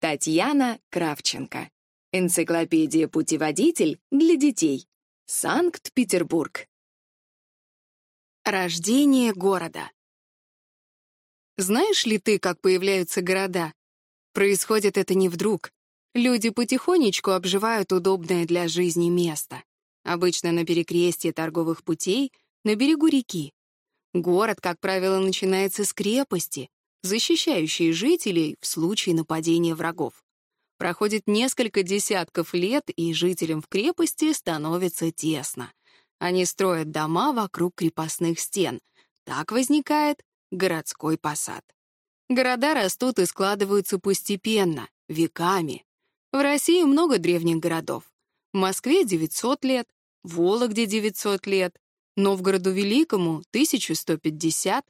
Татьяна Кравченко. Энциклопедия «Путеводитель» для детей. Санкт-Петербург. Рождение города. Знаешь ли ты, как появляются города? Происходит это не вдруг. Люди потихонечку обживают удобное для жизни место. Обычно на перекрестье торговых путей, на берегу реки. Город, как правило, начинается с крепости, защищающие жителей в случае нападения врагов. Проходит несколько десятков лет, и жителям в крепости становится тесно. Они строят дома вокруг крепостных стен. Так возникает городской посад. Города растут и складываются постепенно, веками. В России много древних городов. В Москве 900 лет, в Вологде 900 лет, Новгороду Великому 1150,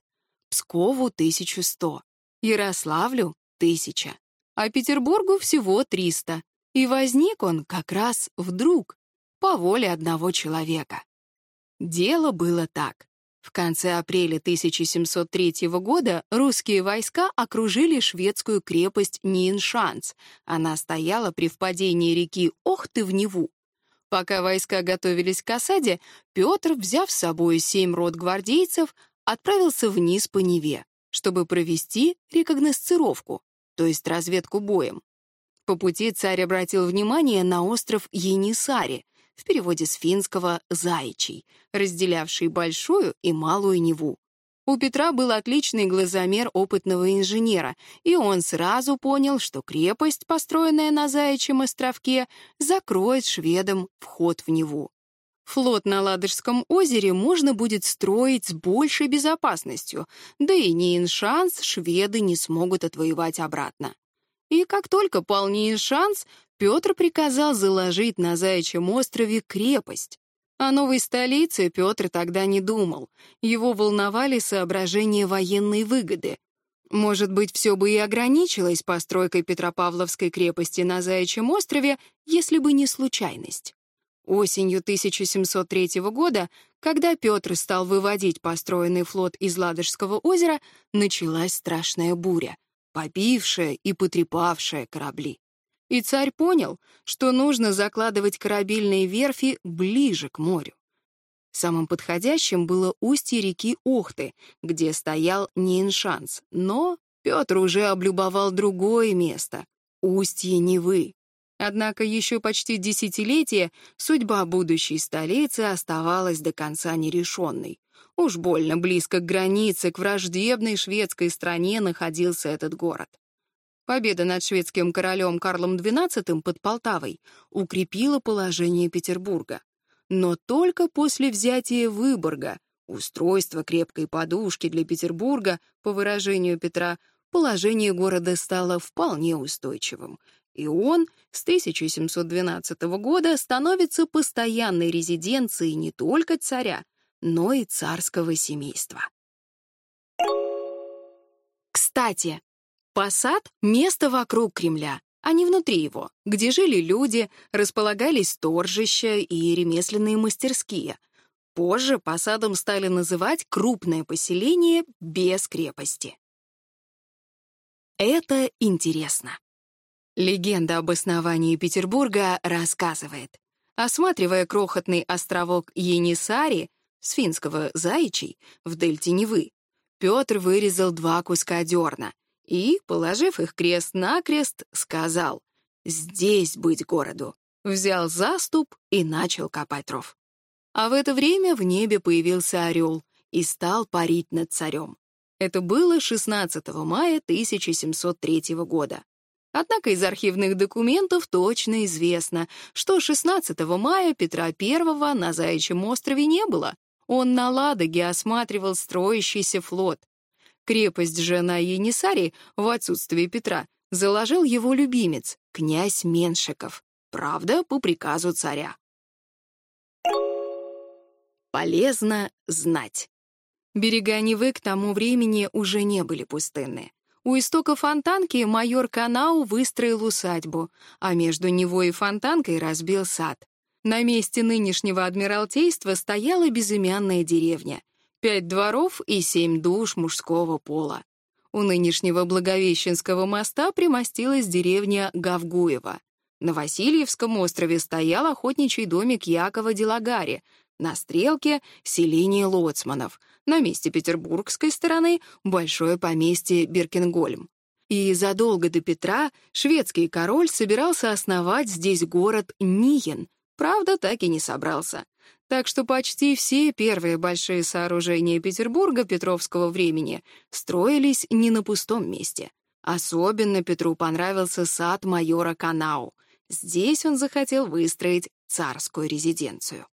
Пскову — 1100, Ярославлю — 1000, а Петербургу всего 300. И возник он как раз вдруг, по воле одного человека. Дело было так. В конце апреля 1703 года русские войска окружили шведскую крепость Ниншанс. Она стояла при впадении реки Охты в Неву. Пока войска готовились к осаде, Петр, взяв с собой семь рот гвардейцев, отправился вниз по Неве, чтобы провести рекогносцировку, то есть разведку боем. По пути царь обратил внимание на остров Енисари, в переводе с финского «заячий», разделявший Большую и Малую Неву. У Петра был отличный глазомер опытного инженера, и он сразу понял, что крепость, построенная на Заячьем островке, закроет шведам вход в Неву. Флот на Ладожском озере можно будет строить с большей безопасностью, да и не шведы не смогут отвоевать обратно. И как только пал шанс, Петр приказал заложить на Заячьем острове крепость. О новой столице Петр тогда не думал. Его волновали соображения военной выгоды. Может быть, все бы и ограничилось постройкой Петропавловской крепости на Заячьем острове, если бы не случайность. Осенью 1703 года, когда Петр стал выводить построенный флот из Ладожского озера, началась страшная буря, побившая и потрепавшая корабли. И царь понял, что нужно закладывать корабельные верфи ближе к морю. Самым подходящим было устье реки Охты, где стоял Ниншанс, но Петр уже облюбовал другое место — устье Невы. Однако еще почти десятилетие судьба будущей столицы оставалась до конца нерешенной. Уж больно близко к границе, к враждебной шведской стране находился этот город. Победа над шведским королем Карлом XII под Полтавой укрепила положение Петербурга. Но только после взятия Выборга устройство крепкой подушки для Петербурга, по выражению Петра, положение города стало вполне устойчивым — и он с 1712 года становится постоянной резиденцией не только царя, но и царского семейства. Кстати, посад — место вокруг Кремля, а не внутри его, где жили люди, располагались торжища и ремесленные мастерские. Позже посадом стали называть крупное поселение без крепости. Это интересно. Легенда об основании Петербурга рассказывает. Осматривая крохотный островок Енисари, Сфинского финского «заячий», в дельте Невы, Петр вырезал два куска дерна и, положив их крест-накрест, сказал «Здесь быть городу». Взял заступ и начал копать ров. А в это время в небе появился орел и стал парить над царем. Это было 16 мая 1703 года. Однако из архивных документов точно известно, что 16 мая Петра I на Заячьем острове не было. Он на Ладоге осматривал строящийся флот. Крепость же на Енисари в отсутствие Петра заложил его любимец, князь Меншиков. Правда, по приказу царя. Полезно знать. Берега Невы к тому времени уже не были пустынны. У истока фонтанки майор Канау выстроил усадьбу, а между него и фонтанкой разбил сад. На месте нынешнего адмиралтейства стояла безымянная деревня. Пять дворов и семь душ мужского пола. У нынешнего Благовещенского моста примостилась деревня Гавгуева. На Васильевском острове стоял охотничий домик Якова Делагари, на стрелке селение Лоцманов, на месте петербургской стороны большое поместье Биркенгольм. И задолго до Петра шведский король собирался основать здесь город Ниен, правда, так и не собрался. Так что почти все первые большие сооружения Петербурга петровского времени строились не на пустом месте. Особенно Петру понравился сад майора Канау. Здесь он захотел выстроить царскую резиденцию.